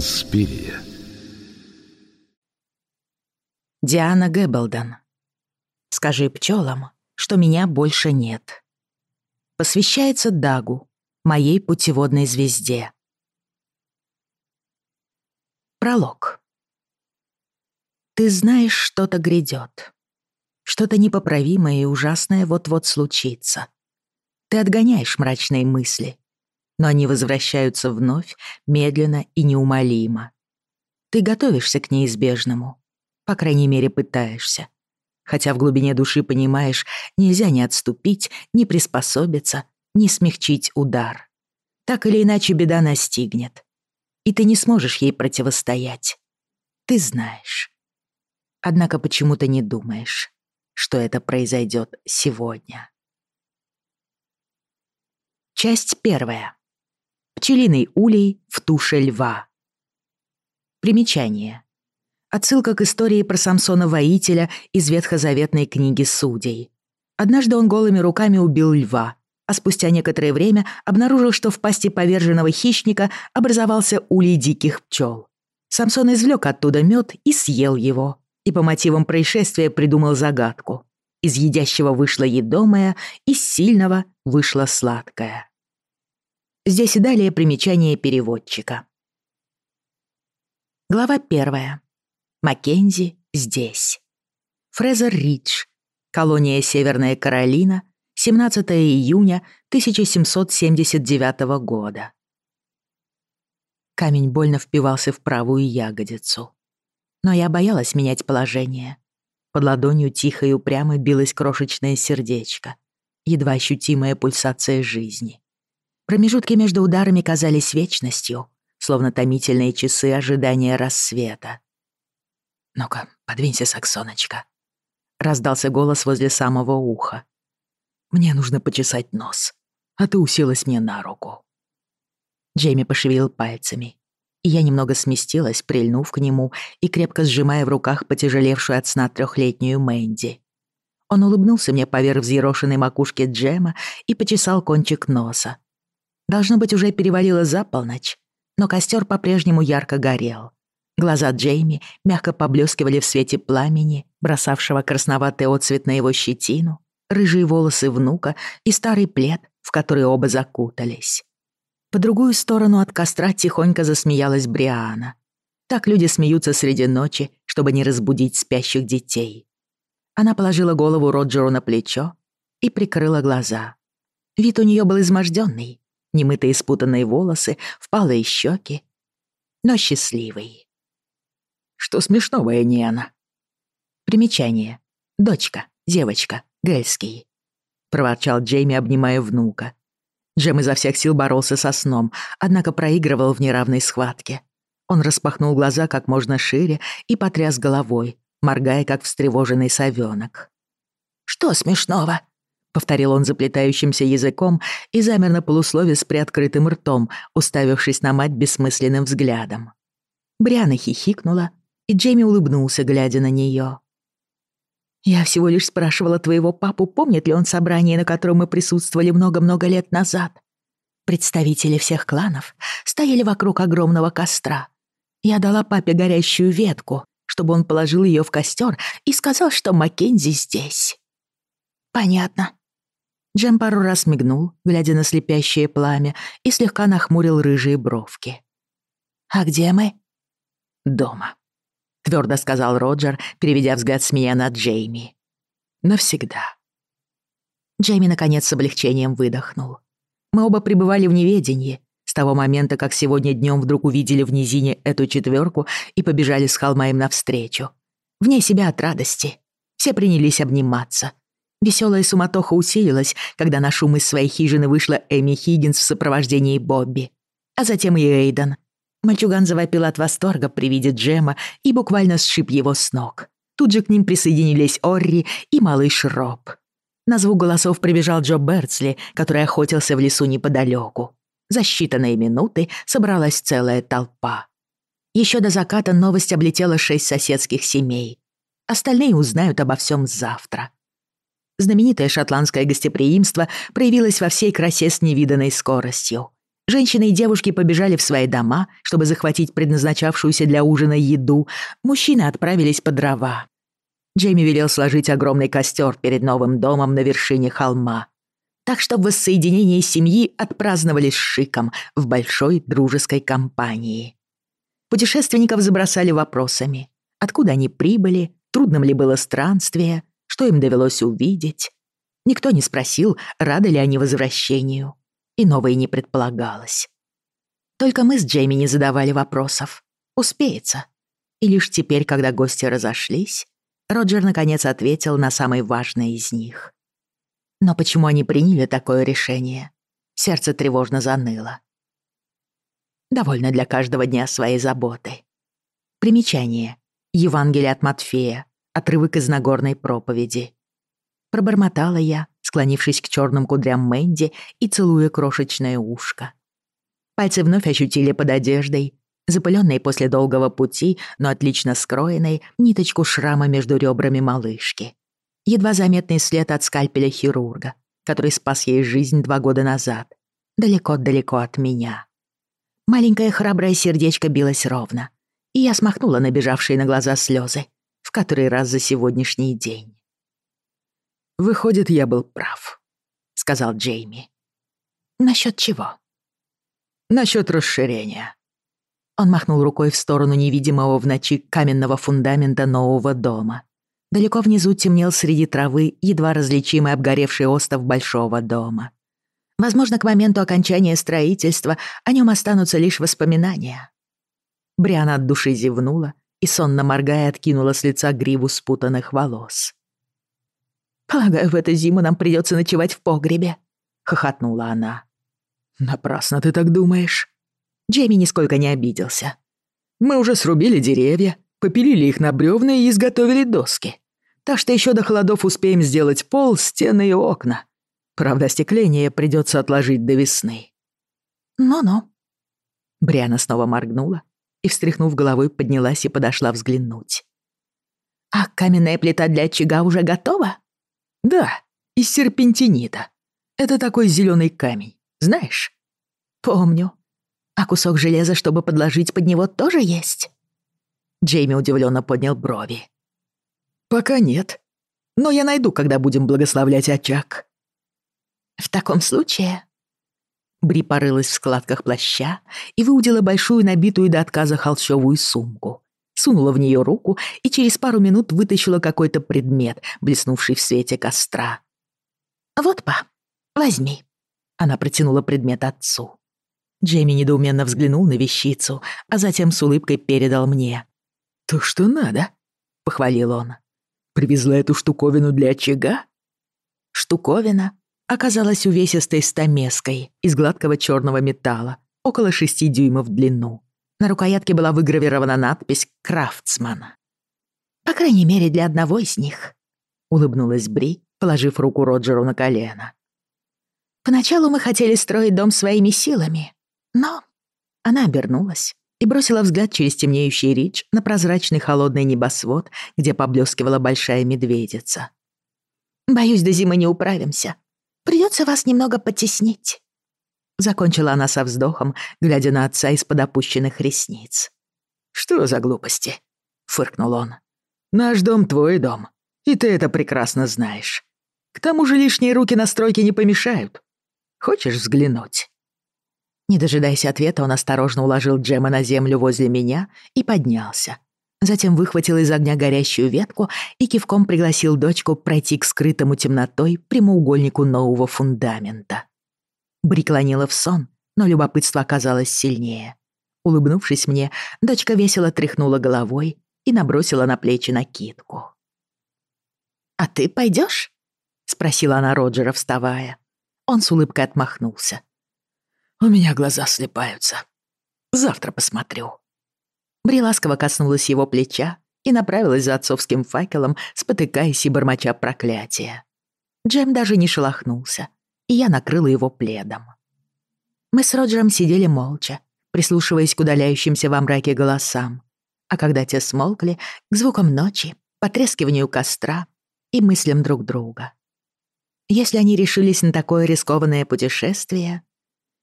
конспирия. Диана Гэбблден. Скажи пчелам, что меня больше нет. Посвящается Дагу, моей путеводной звезде. Пролог. Ты знаешь, что-то грядет. Что-то непоправимое и ужасное вот-вот случится. Ты отгоняешь мрачные мысли, но они возвращаются вновь, медленно и неумолимо. Ты готовишься к неизбежному, по крайней мере, пытаешься. Хотя в глубине души понимаешь, нельзя ни отступить, ни приспособиться, ни смягчить удар. Так или иначе беда настигнет. И ты не сможешь ей противостоять. Ты знаешь. Однако почему-то не думаешь, что это произойдет сегодня. Часть первая. пчелиной улей в туше льва. Примечание. Отсылка к истории про Самсона-воителя из ветхозаветной книги «Судей». Однажды он голыми руками убил льва, а спустя некоторое время обнаружил, что в пасти поверженного хищника образовался улей диких пчел. Самсон извлек оттуда мед и съел его, и по мотивам происшествия придумал загадку. Из едящего вышло едомое, из сильного вышло сладкое. Здесь и далее примечание переводчика. Глава первая. Маккензи здесь. Фрезер Ридж. Колония Северная Каролина. 17 июня 1779 года. Камень больно впивался в правую ягодицу. Но я боялась менять положение. Под ладонью тихо и упрямо билось крошечное сердечко, едва ощутимая пульсация жизни промежутки между ударами казались вечностью, словно томительные часы ожидания рассвета. «Ну-ка, подвинься, Саксоночка», — раздался голос возле самого уха. «Мне нужно почесать нос, а ты уселась мне на руку». Джейми пошевелил пальцами, и я немного сместилась, прильнув к нему и крепко сжимая в руках потяжелевшую от сна трехлетнюю Мэнди. Он улыбнулся мне поверх взъерошенной макушки Джема и почесал кончик носа, должно быть, уже перевалило за полночь, но костер по-прежнему ярко горел. Глаза Джейми мягко поблескивали в свете пламени, бросавшего красноватый отцвет на его щетину, рыжие волосы внука и старый плед, в который оба закутались. По другую сторону от костра тихонько засмеялась Бриана. Так люди смеются среди ночи, чтобы не разбудить спящих детей. Она положила голову Роджеру на плечо и прикрыла глаза. Вид у нее был изможденный, немытые спутанные волосы, впалые щеки, но счастливый. Что смешного, Эниана? Примечание. Дочка, девочка, Гельский. Проворчал Джейми, обнимая внука. Джем изо всех сил боролся со сном, однако проигрывал в неравной схватке. Он распахнул глаза как можно шире и потряс головой, моргая, как встревоженный совёнок. «Что смешного?» — повторил он заплетающимся языком и замер на полуслове с приоткрытым ртом, уставившись на мать бессмысленным взглядом. Бриана хихикнула, и Джейми улыбнулся, глядя на нее. «Я всего лишь спрашивала твоего папу, помнит ли он собрание, на котором мы присутствовали много-много лет назад. Представители всех кланов стояли вокруг огромного костра. Я дала папе горящую ветку, чтобы он положил ее в костер и сказал, что Маккензи здесь». «Понятно», Джем пару раз мигнул, глядя на слепящее пламя, и слегка нахмурил рыжие бровки. «А где мы?» «Дома», — твердо сказал Роджер, переведя взгляд с меня на Джейми. «Навсегда». Джейми, наконец, с облегчением выдохнул. Мы оба пребывали в неведении с того момента, как сегодня днем вдруг увидели в низине эту четверку и побежали с холма им навстречу. Вне себя от радости. Все принялись обниматься — Веселая суматоха усилилась, когда на шум из своей хижины вышла Эми Хиггинс в сопровождении Бобби. А затем и Эйден. Мальчуган завопил от восторга при виде Джема и буквально сшиб его с ног. Тут же к ним присоединились Орри и малыш Роб. На звук голосов прибежал Джо Берцли, который охотился в лесу неподалеку. За считанные минуты собралась целая толпа. Еще до заката новость облетела шесть соседских семей. Остальные узнают обо всем завтра. Знаменитое шотландское гостеприимство проявилось во всей красе с невиданной скоростью. Женщины и девушки побежали в свои дома, чтобы захватить предназначавшуюся для ужина еду. Мужчины отправились по дрова. Джейми велел сложить огромный костер перед новым домом на вершине холма. Так что воссоединение семьи отпраздновали с шиком в большой дружеской компании. Путешественников забросали вопросами. Откуда они прибыли? Трудным ли было странствие? что им довелось увидеть. Никто не спросил, рады ли они возвращению, и новое не предполагалось. Только мы с Джейми не задавали вопросов. Успеется. И лишь теперь, когда гости разошлись, Роджер наконец ответил на самый важный из них. Но почему они приняли такое решение? Сердце тревожно заныло. Довольно для каждого дня своей заботы. Примечание. Евангелие от Матфея, отрывок из Нагорной проповеди. Пробормотала я, склонившись к черным кудрям Мэнди и целуя крошечное ушко. Пальцы вновь ощутили под одеждой, запыленной после долгого пути, но отлично скроенной, ниточку шрама между ребрами малышки. Едва заметный след от скальпеля хирурга, который спас ей жизнь два года назад. Далеко-далеко от меня. Маленькое храброе сердечко билось ровно, и я смахнула набежавшие на глаза слезы, в который раз за сегодняшний день. «Выходит, я был прав», — сказал Джейми. «Насчёт чего?» «Насчёт расширения». Он махнул рукой в сторону невидимого в ночи каменного фундамента нового дома. Далеко внизу темнел среди травы едва различимый обгоревший остов большого дома. Возможно, к моменту окончания строительства о нём останутся лишь воспоминания. Бриана от души зевнула и, сонно моргая, откинула с лица гриву спутанных волос. «Полагаю, в эту зиму нам придется ночевать в погребе», — хохотнула она. «Напрасно ты так думаешь». Джейми нисколько не обиделся. «Мы уже срубили деревья, попилили их на бревна и изготовили доски. Так что еще до холодов успеем сделать пол, стены и окна. Правда, остекление придется отложить до весны». «Ну-ну». Бриана снова моргнула и, встряхнув головой, поднялась и подошла взглянуть. «А каменная плита для очага уже готова?» «Да, из серпентинита. Это такой зеленый камень, знаешь?» «Помню. А кусок железа, чтобы подложить под него, тоже есть?» Джейми удивленно поднял брови. «Пока нет. Но я найду, когда будем благословлять очаг». «В таком случае...» Бри порылась в складках плаща и выудила большую набитую до отказа холщовую сумку сунула в нее руку и через пару минут вытащила какой-то оказалась увесистой стамеской из гладкого черного металла, около шести дюймов в длину. На рукоятке была выгравирована надпись «Крафтсман». «По крайней мере, для одного из них», — улыбнулась Бри, положив руку Роджеру на колено. «Поначалу мы хотели строить дом своими силами, но...» Она обернулась и бросила взгляд через темнеющий речь на прозрачный холодный небосвод, где поблескивала большая медведица. «Боюсь, до зимы не управимся. Придется вас немного потеснить». Закончила она со вздохом, глядя на отца из-под опущенных ресниц. «Что за глупости?» — фыркнул он. «Наш дом — твой дом, и ты это прекрасно знаешь. К тому же лишние руки на стройке не помешают. Хочешь взглянуть?» Не дожидаясь ответа, он осторожно уложил Джема Затем выхватил из огня горящую ветку и кивком пригласил дочку пройти к скрытому темнотой прямоугольнику нового фундамента. Бри клонила в сон, но любопытство оказалось сильнее. Улыбнувшись мне, дочка весело тряхнула головой и набросила на плечи накидку. «А ты пойдёшь?» — спросила она Роджера, вставая. Он с улыбкой отмахнулся. «У меня глаза слепаются. Завтра посмотрю». Бреласка коснулась его плеча и направилась за отцовским факелом, спотыкаясь и бормоча проклятия. Джем даже не шелохнулся, и я накрыла его пледом. Мы с Роджером сидели молча, прислушиваясь к удаляющимся во мраке голосам. А когда те смолкли, к звукам ночи, потрескиванию костра и мыслям друг друга. Если они решились на такое рискованное путешествие,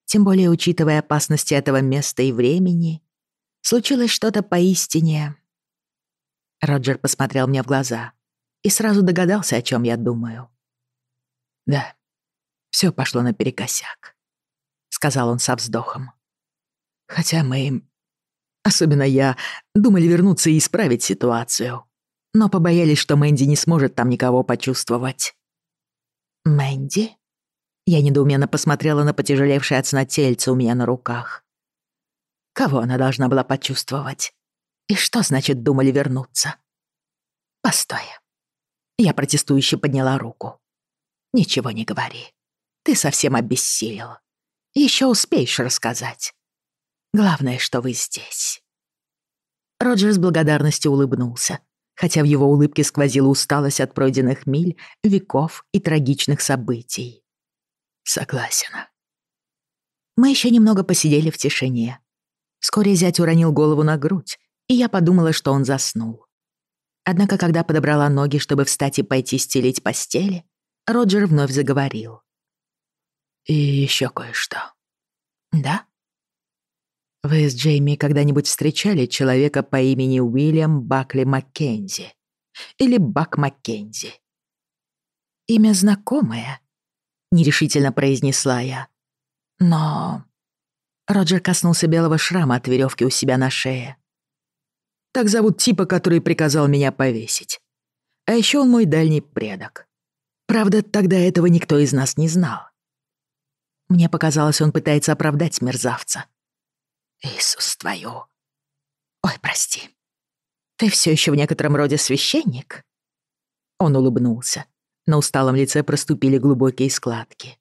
тем более учитывая опасности этого места и времени, случилось что-то поистине... Роджер посмотрел мне в глаза и сразу догадался, о чем я думаю. «Да, все пошло наперекосяк», — сказал он со вздохом. «Хотя мы, особенно я, думали вернуться и исправить ситуацию, но побоялись, что Мэнди не сможет там никого почувствовать». «Мэнди?» Я недоуменно посмотрела на потяжелевшее от сна тельце у меня на руках. Кого она должна была почувствовать? И что значит думали вернуться? Постой. Я протестующе подняла руку. Ничего не говори. Ты совсем обессилел. Еще успеешь рассказать. Главное, что вы здесь. Роджер с благодарностью улыбнулся, хотя в его улыбке сквозила усталость от пройденных миль, веков и трагичных событий. Согласен. Мы еще немного посидели в тишине, Вскоре зять уронил голову на грудь, Роджер коснулся белого шрама от веревки у себя на шее. «Так зовут типа, который приказал меня повесить. А еще он мой дальний предок. Правда, тогда этого никто из нас не знал. Мне показалось, он пытается оправдать мерзавца. Иисус твою. Ой, прости. Ты все еще в некотором роде священник? Он улыбнулся. На усталом лице проступили глубокие складки.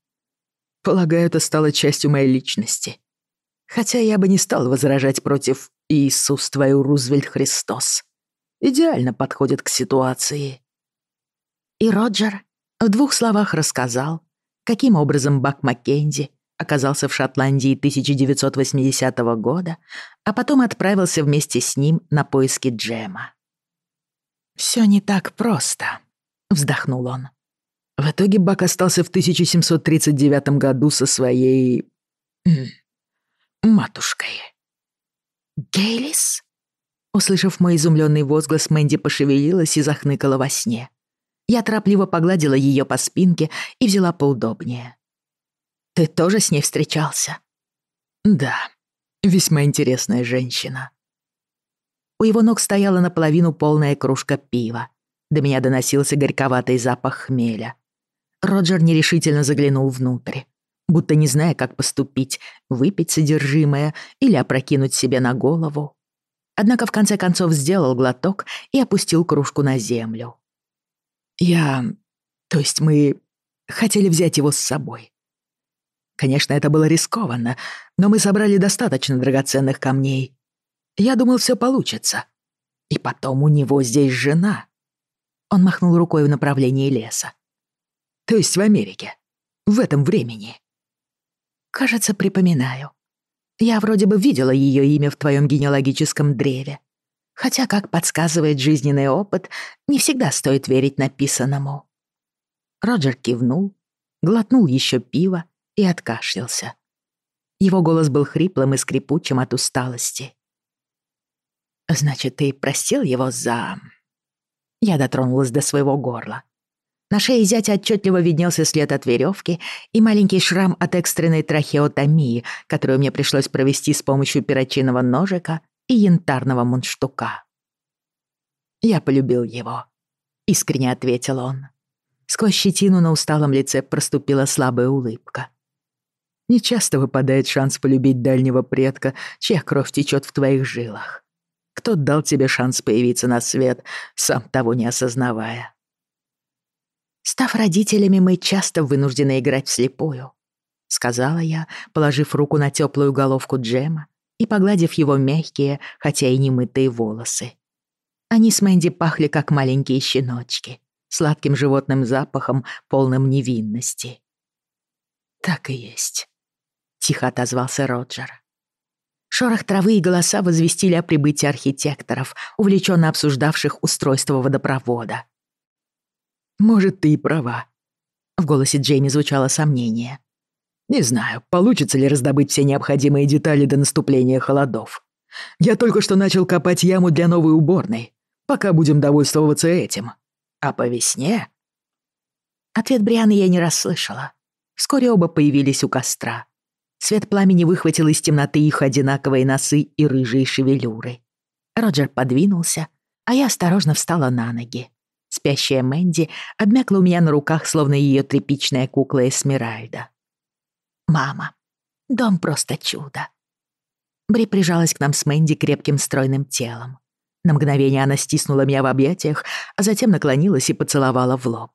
Полагаю, это стало частью моей личности хотя я бы не стал возражать против Иисус твою Рузвельт Христос. Идеально подходит к ситуации. И Роджер в двух словах рассказал, каким образом Бак Маккенди оказался в Шотландии 1980 года, а потом отправился вместе с ним на поиски Джема. «Всё не так просто», — вздохнул он. В итоге Бак остался в 1739 году со своей... матушкой. «Гейлис?» Услышав мой изумленный возглас, Мэнди пошевелилась и захныкала во сне. Я торопливо погладила ее по спинке и взяла поудобнее. «Ты тоже с ней встречался?» «Да, весьма интересная женщина». У его ног стояла наполовину полная кружка пива. До меня доносился горьковатый запах хмеля. Роджер нерешительно заглянул внутрь, будто не зная, как поступить, выпить содержимое или опрокинуть себе на голову. Однако в конце концов сделал глоток и опустил кружку на землю. «Я... то есть мы хотели взять его с собой. Конечно, это было рискованно, но мы собрали достаточно драгоценных камней. Я думал, все получится. И потом у него здесь жена». Он махнул рукой в направлении леса. «То есть в Америке. В этом времени». Кажется, припоминаю. Я вроде бы видела ее имя в твоем генеалогическом древе. Хотя, как подсказывает жизненный опыт, не всегда стоит верить написанному. Роджер кивнул, глотнул еще пива и откашлялся. Его голос был хриплым и скрипучим от усталости. «Значит, ты простил его за...» Я дотронулась до своего горла. На шее зятя отчетливо виднелся след от веревки и маленький шрам от экстренной трахеотомии, которую мне пришлось провести с помощью перочинного ножика и янтарного мундштука. «Я полюбил его», — искренне ответил он. Сквозь щетину на усталом лице проступила слабая улыбка. «Нечасто выпадает шанс полюбить дальнего предка, чья кровь течет в твоих жилах. Кто дал тебе шанс появиться на свет, сам Став родителями, мы часто вынуждены играть вслепую», — сказала я, положив руку на теплую головку Джема и погладив его мягкие, хотя и немытые волосы. Они с Мэнди пахли, как маленькие щеночки, сладким животным запахом, полным невинности. «Так и есть», — тихо отозвался Роджер. Шорох травы и голоса возвестили о прибытии архитекторов, увлеченно обсуждавших устройство водопровода — может, ты и права. В голосе Джейни звучало сомнение. Не знаю, получится ли раздобыть все необходимые детали до наступления холодов. Я только что начал копать яму для новой уборной. Пока будем довольствоваться этим. А по весне... Ответ Брианы я не расслышала. Вскоре оба появились у костра. Свет пламени выхватил из темноты их одинаковые носы и рыжие шевелюры. Роджер подвинулся, а я осторожно встала на ноги спящая Мэнди обмякла у меня на руках, словно ее тряпичная кукла Эсмеральда. «Мама, дом просто чудо!» Бри прижалась к нам с Мэнди крепким стройным телом. На мгновение она стиснула меня в объятиях, а затем наклонилась и поцеловала в лоб.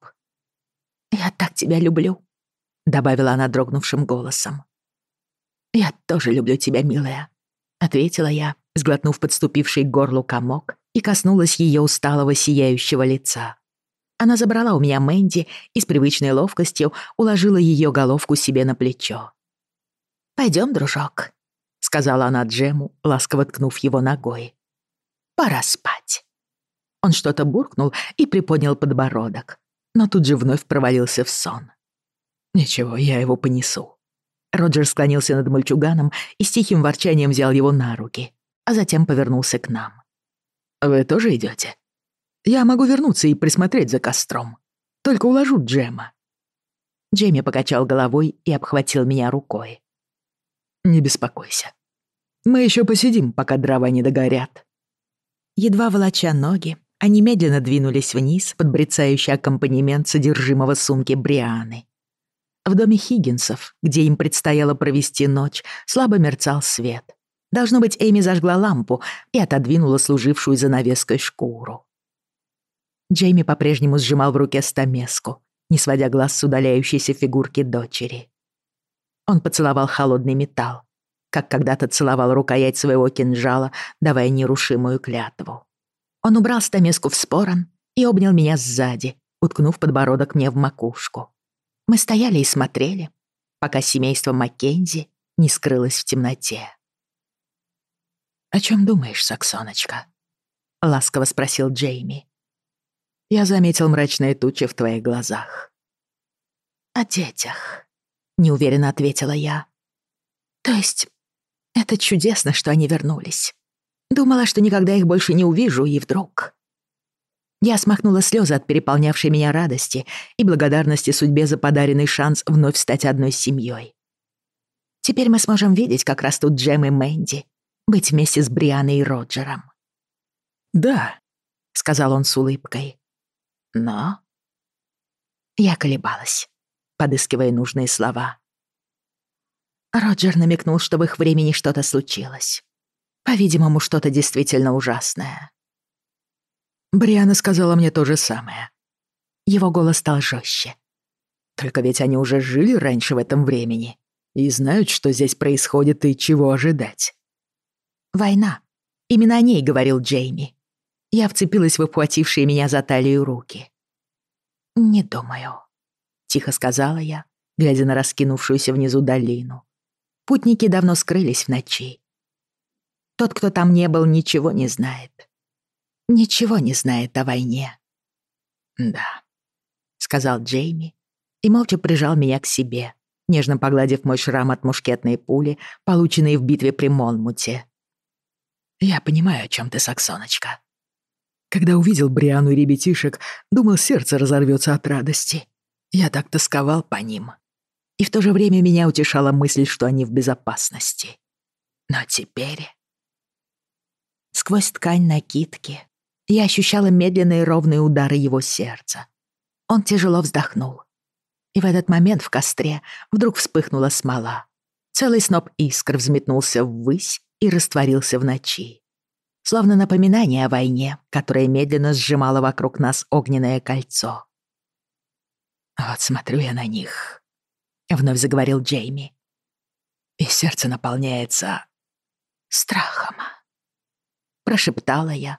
«Я так тебя люблю», — добавила она дрогнувшим голосом. «Я тоже люблю тебя, милая», — ответила я, сглотнув подступивший к горлу комок и коснулась ее усталого сияющего лица. Она забрала у меня Мэнди и с привычной ловкостью уложила ее головку себе на плечо. «Пойдем, дружок», — сказала она Джему, ласково ткнув его ногой. «Пора спать». Он что-то буркнул и приподнял подбородок, но тут же вновь провалился в сон. «Ничего, я его понесу». Роджер склонился над мальчуганом и с тихим ворчанием взял его на руки, а затем повернулся к нам. А «Вы тоже идёте?» «Я могу вернуться и присмотреть за костром. Только уложу Джема». Джейми покачал головой и обхватил меня рукой. «Не беспокойся. Мы ещё посидим, пока дрова не догорят». Едва волоча ноги, они медленно двинулись вниз под брецающий аккомпанемент содержимого сумки Брианы. В доме Хиггинсов, где им предстояло провести ночь, слабо мерцал свет — должно быть, Эми зажгла лампу и отодвинула служившую занавеской шкуру. Джейми по-прежнему сжимал в руке стамеску, не сводя глаз с удаляющейся фигурки дочери. Он поцеловал холодный металл, как когда-то целовал рукоять своего кинжала, давая нерушимую клятву. Он убрал стамеску в спорон и обнял меня сзади, уткнув подбородок мне в макушку. Мы стояли и смотрели, пока семейство Маккензи не скрылось в темноте. «О чем думаешь, Саксоночка?» — ласково спросил Джейми. «Я заметил мрачные тучи в твоих глазах». «О детях», — неуверенно ответила я. «То есть это чудесно, что они вернулись. Думала, что никогда их больше не увижу, и вдруг...» Я смахнула слезы от переполнявшей меня радости и благодарности судьбе за подаренный шанс вновь стать одной семьей. Теперь мы сможем видеть, как растут Джем и Мэнди, быть вместе с Брианой и Роджером. «Да», — сказал он с улыбкой. «Но...» Я колебалась, подыскивая нужные слова. Роджер намекнул, что в их времени что-то случилось. По-видимому, что-то действительно ужасное. Бриана сказала мне то же самое. Его голос стал жестче. Только ведь они уже жили раньше в этом времени и знают, что здесь происходит и чего ожидать. «Война. Именно о ней говорил Джейми. Я вцепилась в обхватившие меня за талию руки. «Не думаю», — тихо сказала я, глядя на раскинувшуюся внизу долину. Путники давно скрылись в ночи. Тот, кто там не был, ничего не знает ничего не знает о войне». «Да», — сказал Джейми и молча прижал меня к себе, Я понимаю, о чем ты, Саксоночка. Когда увидел Бриану и ребятишек, думал, сердце разорвется от радости. Я так тосковал по ним. И в то же время меня утешала мысль, что они в безопасности. Но теперь... Сквозь ткань накидки я ощущала медленные ровные удары его сердца. Он тяжело вздохнул. И в этот момент в костре вдруг вспыхнула смола. Целый сноп искр взметнулся ввысь и растворился в ночи. Словно напоминание о войне, которая медленно сжимала вокруг нас огненное кольцо. «Вот смотрю я на них», — вновь заговорил Джейми. «И сердце наполняется страхом». Прошептала я,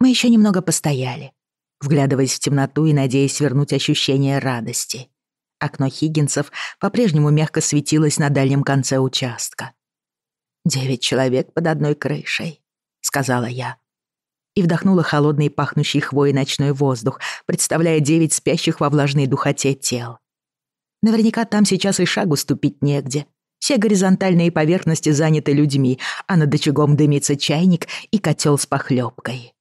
Мы еще немного постояли, вглядываясь в темноту и надеясь вернуть ощущение радости. Окно Хиггинсов по-прежнему мягко светилось на дальнем конце участка. «Девять человек под одной крышей», — сказала я. И вдохнула холодный пахнущий хвоей ночной воздух, представляя девять спящих во влажной духоте тел. Наверняка там сейчас и шагу ступить негде. Все горизонтальные поверхности заняты людьми, а над очагом дымится чайник и котел с похлебкой. У Хиггинсов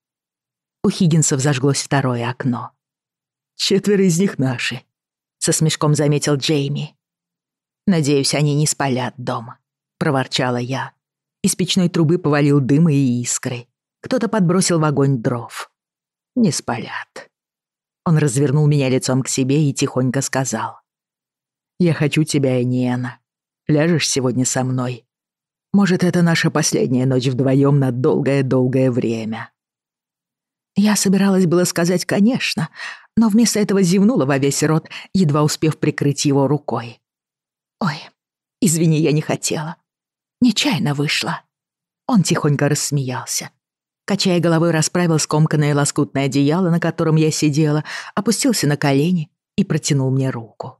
зажглось второе окно. «Четверо из них наши», — со смешком заметил Джейми. «Надеюсь, они не спалят дом», — проворчала я. Из печной трубы повалил дым и искры. Кто-то подбросил в огонь дров. «Не спалят». Он развернул меня лицом к себе и тихонько сказал. «Я хочу тебя, Ниэна. Ляжешь сегодня со мной? Может, это наша последняя ночь вдвоем на долгое-долгое время». Я собиралась было сказать «конечно», но вместо этого зевнула во весь рот, едва успев прикрыть его рукой. «Ой, извини, я не хотела. Нечаянно вышла». Он тихонько рассмеялся. Качая головой, расправил скомканное лоскутное одеяло, на котором я сидела, опустился на колени и протянул мне руку.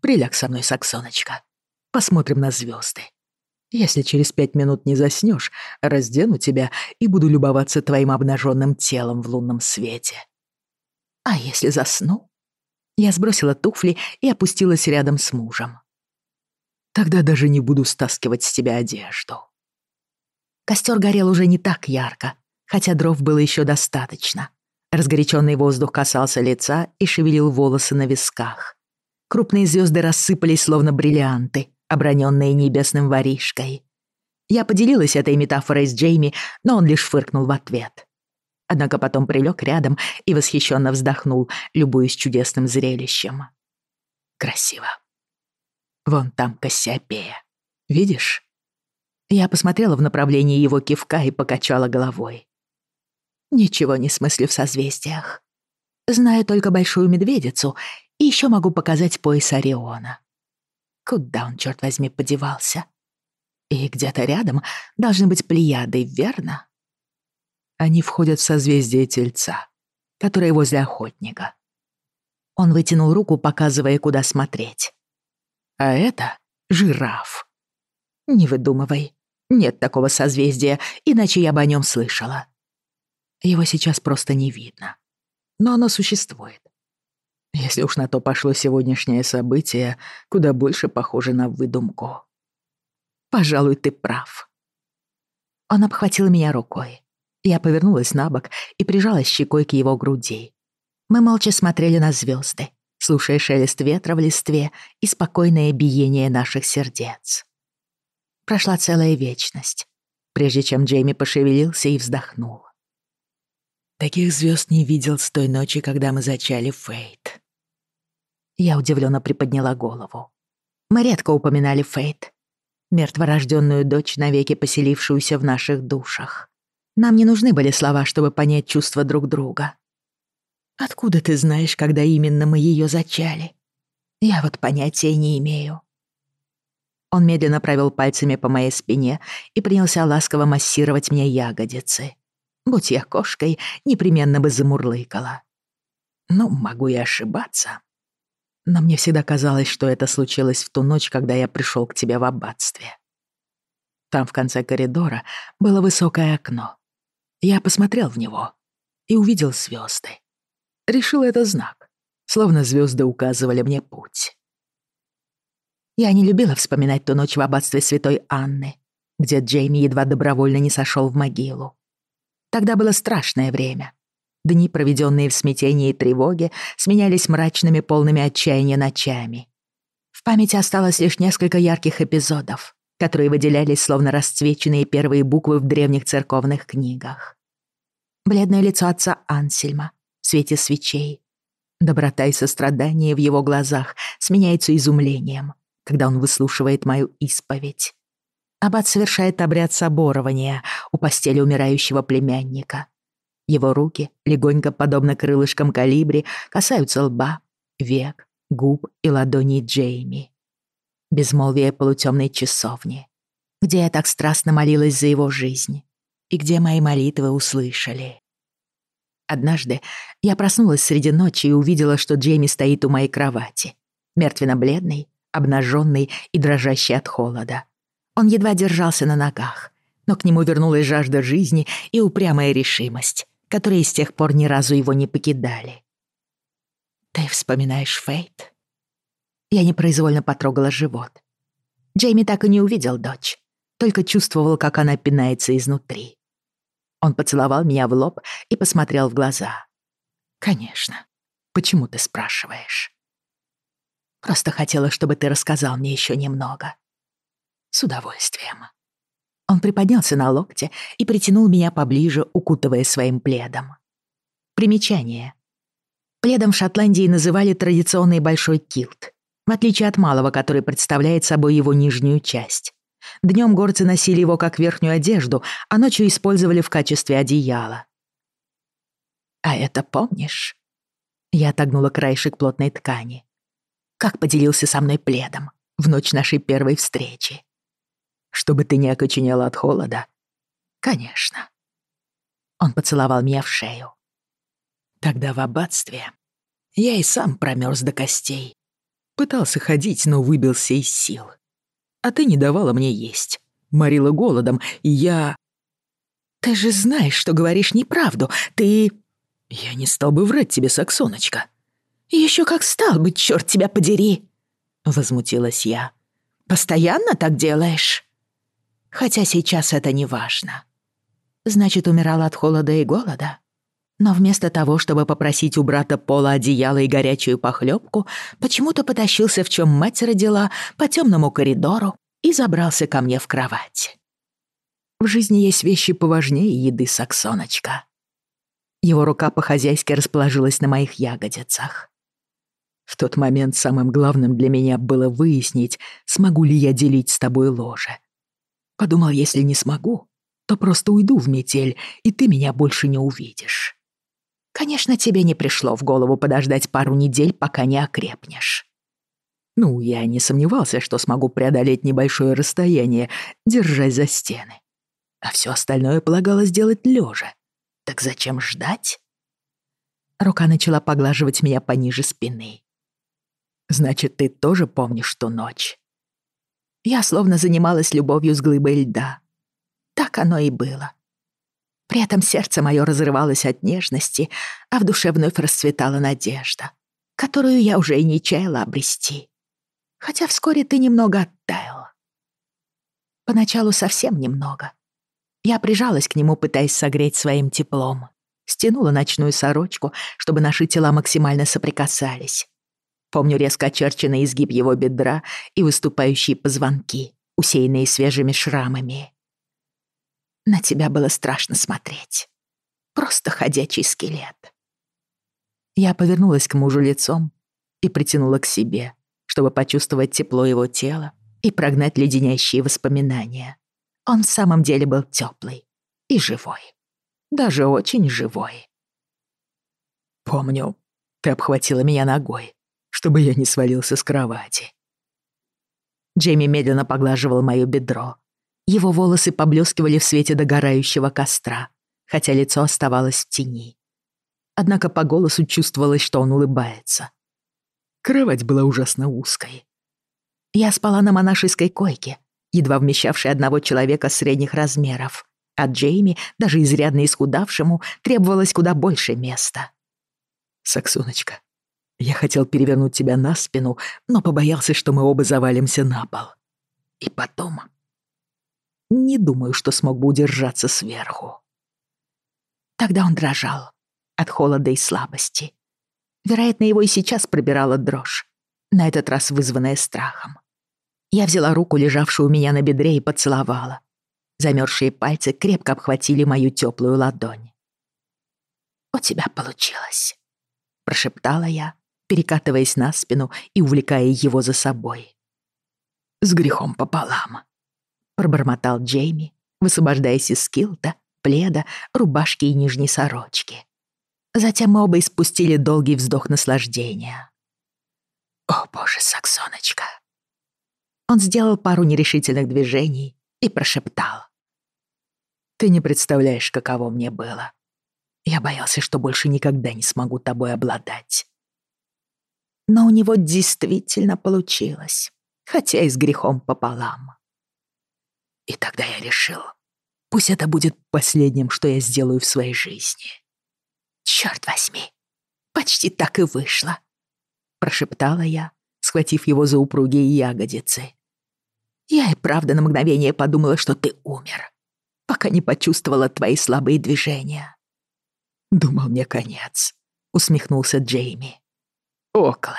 «Приляг со мной, Саксоночка. Посмотрим на звезды. Если через пять минут не заснешь, раздену тебя и буду любоваться твоим обнаженным телом в лунном свете. А если засну? Я сбросила туфли и опустилась рядом с мужем. Тогда даже не буду стаскивать с тебя одежду. Костер горел уже не так ярко, хотя дров было еще достаточно. Разгоряченный воздух касался лица и шевелил волосы на висках. Крупные звезды рассыпались, словно бриллианты — оброненное небесным воришкой. Я поделилась этой метафорой с Джейми, но он лишь фыркнул в ответ. Однако потом прилег рядом и восхищенно вздохнул, любуясь чудесным зрелищем. Красиво. Вон там Кассиопея. Видишь? Я посмотрела в направлении его кивка и покачала головой. Ничего не смыслю в созвездиях. Знаю только Большую Медведицу и ещё могу показать пояс Ориона. Куда он, черт возьми, подевался? И где-то рядом должны быть плеяды, верно? Они входят в созвездие Тельца, которое возле Охотника. Он вытянул руку, показывая, куда смотреть. А это жираф. Не выдумывай. Нет такого созвездия, иначе я бы о нем слышала. Его сейчас просто не видно. Но оно существует. Если уж на то пошло сегодняшнее событие, куда больше похоже на выдумку. Пожалуй, ты прав. Он обхватил меня рукой. Я повернулась на бок и прижалась щекой к его груди. Мы молча смотрели на звезды, слушая шелест ветра в листве и спокойное биение наших сердец. Прошла целая вечность, прежде чем Джейми пошевелился и вздохнул. Таких звезд не видел с той ночи, когда мы зачали Фейт. Я удивленно приподняла голову. Мы редко упоминали Фейт, мертворожденную дочь, навеки поселившуюся в наших душах. Нам не нужны были слова, чтобы понять чувства друг друга. Откуда ты знаешь, когда именно мы ее зачали? Я вот понятия не имею. Он медленно провел пальцами по моей спине и принялся ласково массировать мне ягодицы. Будь я кошкой, непременно бы замурлыкала. Ну, могу и ошибаться. Но мне всегда казалось, что это случилось в ту ночь, когда я пришел к тебе в аббатстве. Там в конце коридора было высокое окно. Я посмотрел в него и увидел звезды. Решил это знак, словно звезды указывали мне путь. Я не любила вспоминать ту ночь в аббатстве святой Анны, где Джейми едва добровольно не сошел в могилу. Тогда было страшное время. Дни, проведенные в смятении и тревоге, сменялись мрачными, полными отчаяния ночами. В памяти осталось лишь несколько ярких эпизодов, которые выделялись словно расцвеченные первые буквы в древних церковных книгах. Бледное лицо отца Ансельма в свете свечей. Доброта и сострадание в его глазах сменяются изумлением, когда он выслушивает мою исповедь. Аббат совершает обряд соборования у постели умирающего племянника. Его руки, легонько подобно крылышкам калибри, касаются лба, век, губ и ладоней Джейми. Безмолвие полутемной часовни, где я так страстно молилась за его жизнь и где мои молитвы услышали. Однажды я проснулась среди ночи и увидела, что Джейми стоит у моей кровати, мертвенно-бледный, обнаженный и дрожащий от холода. Он едва держался на ногах, но к нему вернулась жажда жизни и упрямая решимость, которые с тех пор ни разу его не покидали. «Ты вспоминаешь Фейт?» Я непроизвольно потрогала живот. Джейми так и не увидел дочь, только чувствовал, как она пинается изнутри. Он поцеловал меня в лоб и посмотрел в глаза. «Конечно. Почему ты спрашиваешь?» «Просто хотела, чтобы ты рассказал мне еще немного», «С удовольствием». Он приподнялся на локте и притянул меня поближе, укутывая своим пледом. Примечание. Пледом в Шотландии называли традиционный большой килт, в отличие от малого, который представляет собой его нижнюю часть. Днем горцы носили его как верхнюю одежду, а ночью использовали в качестве одеяла. «А это помнишь?» Я отогнула краешек плотной ткани. Как поделился со мной пледом в ночь нашей первой встречи. чтобы ты не окоченела от холода? Конечно. Он поцеловал меня в шею. Тогда в аббатстве я и сам промерз до костей. Пытался ходить, но выбился из сил. А ты не давала мне есть. Морила голодом, и я... Ты же знаешь, что говоришь неправду. Ты... Я не стал бы врать тебе, Саксоночка. Еще как стал бы, черт тебя подери!» Возмутилась я. «Постоянно так делаешь?» Хотя сейчас это не важно. Значит, умирала от холода и голода? Но вместо того, чтобы попросить у брата Пола одеяло и горячую похлебку, почему-то потащился, в чем мать родила, по темному коридору и забрался ко мне в кровать. В жизни есть вещи поважнее еды, Саксоночка. Его рука по-хозяйски расположилась на моих ягодицах. В тот момент самым главным для меня было выяснить, смогу ли я делить с тобой ложе. Подумал, если не смогу, то просто уйду в метель, и ты меня больше не увидишь. Конечно, тебе не пришло в голову подождать пару недель, пока не окрепнешь. Ну, я не сомневался, что смогу преодолеть небольшое расстояние, держась за стены. А все остальное полагалось делать лежа. Так зачем ждать? Рука начала поглаживать меня пониже спины. «Значит, ты тоже помнишь ту ночь?» Я словно занималась любовью с глыбой льда. Так оно и было. При этом сердце мое разрывалось от нежности, а в душе вновь расцветала надежда, которую я уже и не чаяла обрести. Хотя вскоре ты немного оттаял. Поначалу совсем немного. Я прижалась к нему, пытаясь согреть своим теплом. Стянула ночную сорочку, чтобы наши тела максимально соприкасались. Помню резко очерченный изгиб его бедра и выступающие позвонки, усеянные свежими шрамами. На тебя было страшно смотреть. Просто ходячий скелет. Я повернулась к мужу лицом и притянула к себе, чтобы почувствовать тепло его тела и прогнать леденящие воспоминания. Он в самом деле был теплый и живой. Даже чтобы я не свалился с кровати. Джейми медленно поглаживал моё бедро. Его волосы поблескивали в свете догорающего костра, хотя лицо оставалось в тени. Однако по голосу чувствовалось, что он улыбается. Кровать была ужасно узкой. Я спала на монашеской койке, едва вмещавшей одного человека средних размеров, а Джейми, даже изрядно исхудавшему, требовалось куда больше места. «Саксоночка, я хотел перевернуть тебя на спину, но побоялся, что мы оба завалимся на пол. И потом... Не думаю, что смог бы удержаться сверху. Тогда он дрожал от холода и слабости. Вероятно, его и сейчас пробирала дрожь, на этот раз вызванная страхом. Я взяла руку, лежавшую у меня на бедре, и поцеловала. Замерзшие пальцы крепко обхватили мою теплую ладонь. «У тебя получилось», — прошептала я, перекатываясь на спину и увлекая его за собой. «С грехом пополам», — пробормотал Джейми, высвобождаясь из скилта, пледа, рубашки и нижней сорочки. Затем оба испустили долгий вздох наслаждения. «О, боже, Саксоночка!» Он сделал пару нерешительных движений и прошептал. «Ты не представляешь, каково мне было. Я боялся, что больше никогда не смогу тобой обладать но у него действительно получилось, хотя и с грехом пополам. И тогда я решил, пусть это будет последним, что я сделаю в своей жизни. «Чёрт возьми, почти так и вышло», — прошептала я, схватив его за упругие ягодицы. «Я и правда на мгновение подумала, что ты умер, пока не почувствовала твои слабые движения». «Думал, мне конец», — усмехнулся Джейми. Оклер.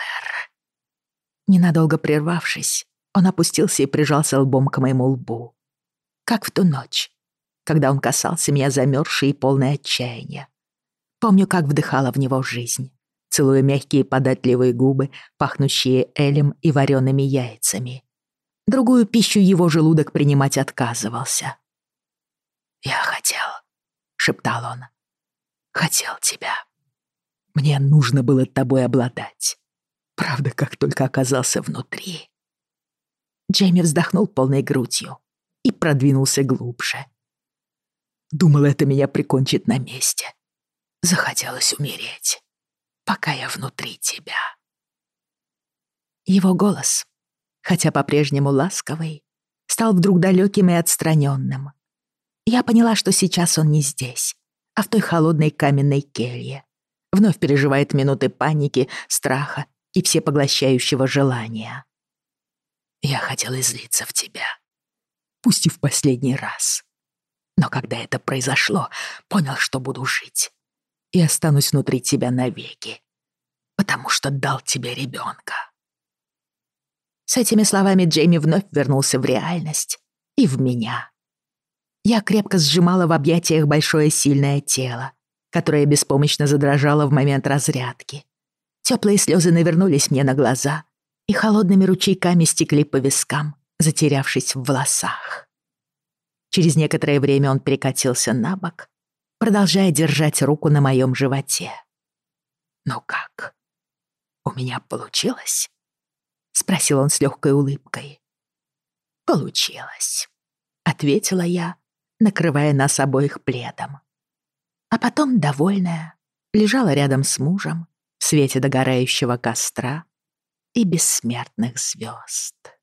Ненадолго прервавшись, он опустился и прижался лбом к моему лбу. Как в ту ночь, когда он касался меня замерзшей и полной отчаяния. Помню, как вдыхала в него жизнь, целуя мягкие податливые губы, пахнущие элем и вареными яйцами. Другую пищу его желудок принимать отказывался. «Я хотел», — шептал он, — «хотел тебя». Мне нужно было тобой обладать. Правда, как только оказался внутри. Джейми вздохнул полной грудью и продвинулся глубже. Думал, это меня прикончит на месте. Захотелось умереть, пока я внутри тебя. Его голос, хотя по-прежнему ласковый, стал вдруг далеким и отстраненным. Я поняла, что сейчас он не здесь, а в той холодной каменной келье, вновь переживает минуты паники, страха и всепоглощающего желания. Я хотел излиться в тебя, пусть и в последний раз. Но когда это произошло, понял, что буду жить и останусь внутри тебя навеки, потому что дал тебе ребенка. С этими словами Джейми вновь вернулся в реальность и в меня. Я крепко сжимала в объятиях большое сильное тело, которая беспомощно задрожала в момент разрядки. Теплые слезы навернулись мне на глаза и холодными ручейками стекли по вискам, затерявшись в волосах. Через некоторое время он перекатился на бок, продолжая держать руку на моем животе. «Ну как? У меня получилось?» — спросил он с легкой улыбкой. «Получилось», — ответила я, накрывая нас обоих пледом а потом, довольная, лежала рядом с мужем в свете догорающего костра и бессмертных звезд.